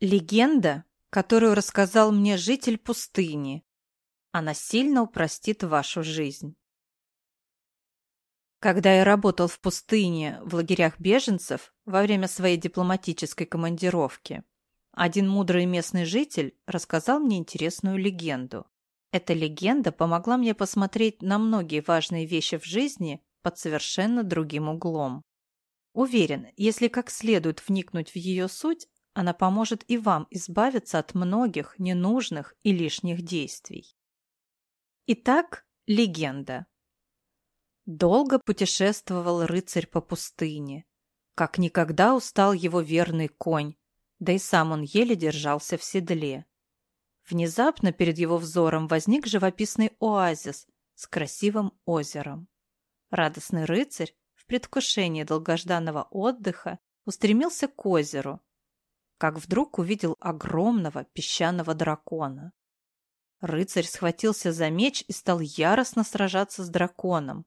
Легенда, которую рассказал мне житель пустыни. Она сильно упростит вашу жизнь. Когда я работал в пустыне в лагерях беженцев во время своей дипломатической командировки, один мудрый местный житель рассказал мне интересную легенду. Эта легенда помогла мне посмотреть на многие важные вещи в жизни под совершенно другим углом. Уверен, если как следует вникнуть в ее суть, она поможет и вам избавиться от многих ненужных и лишних действий. Итак, легенда. Долго путешествовал рыцарь по пустыне. Как никогда устал его верный конь, да и сам он еле держался в седле. Внезапно перед его взором возник живописный оазис с красивым озером. Радостный рыцарь в предвкушении долгожданного отдыха устремился к озеру, как вдруг увидел огромного песчаного дракона. Рыцарь схватился за меч и стал яростно сражаться с драконом.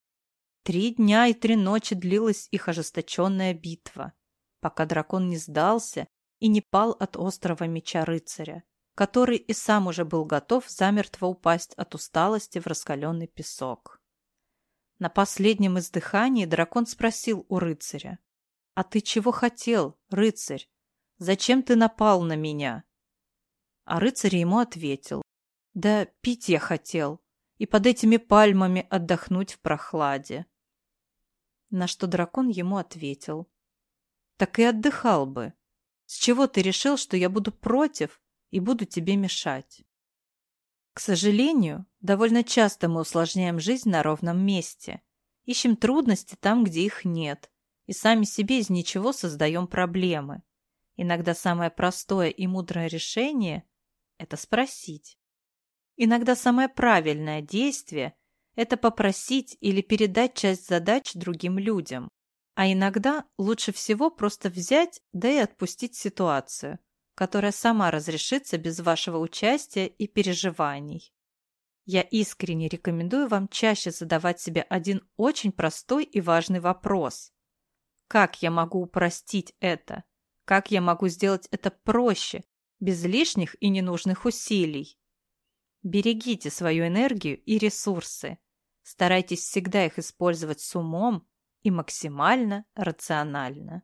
Три дня и три ночи длилась их ожесточенная битва, пока дракон не сдался и не пал от острого меча рыцаря, который и сам уже был готов замертво упасть от усталости в раскаленный песок. На последнем издыхании дракон спросил у рыцаря, «А ты чего хотел, рыцарь? Зачем ты напал на меня?» А рыцарь ему ответил. «Да пить я хотел, и под этими пальмами отдохнуть в прохладе». На что дракон ему ответил. «Так и отдыхал бы. С чего ты решил, что я буду против и буду тебе мешать?» К сожалению, довольно часто мы усложняем жизнь на ровном месте. Ищем трудности там, где их нет, и сами себе из ничего создаем проблемы. Иногда самое простое и мудрое решение – это спросить. Иногда самое правильное действие – это попросить или передать часть задач другим людям. А иногда лучше всего просто взять, да и отпустить ситуацию, которая сама разрешится без вашего участия и переживаний. Я искренне рекомендую вам чаще задавать себе один очень простой и важный вопрос. Как я могу упростить это? Как я могу сделать это проще, без лишних и ненужных усилий? Берегите свою энергию и ресурсы. Старайтесь всегда их использовать с умом и максимально рационально.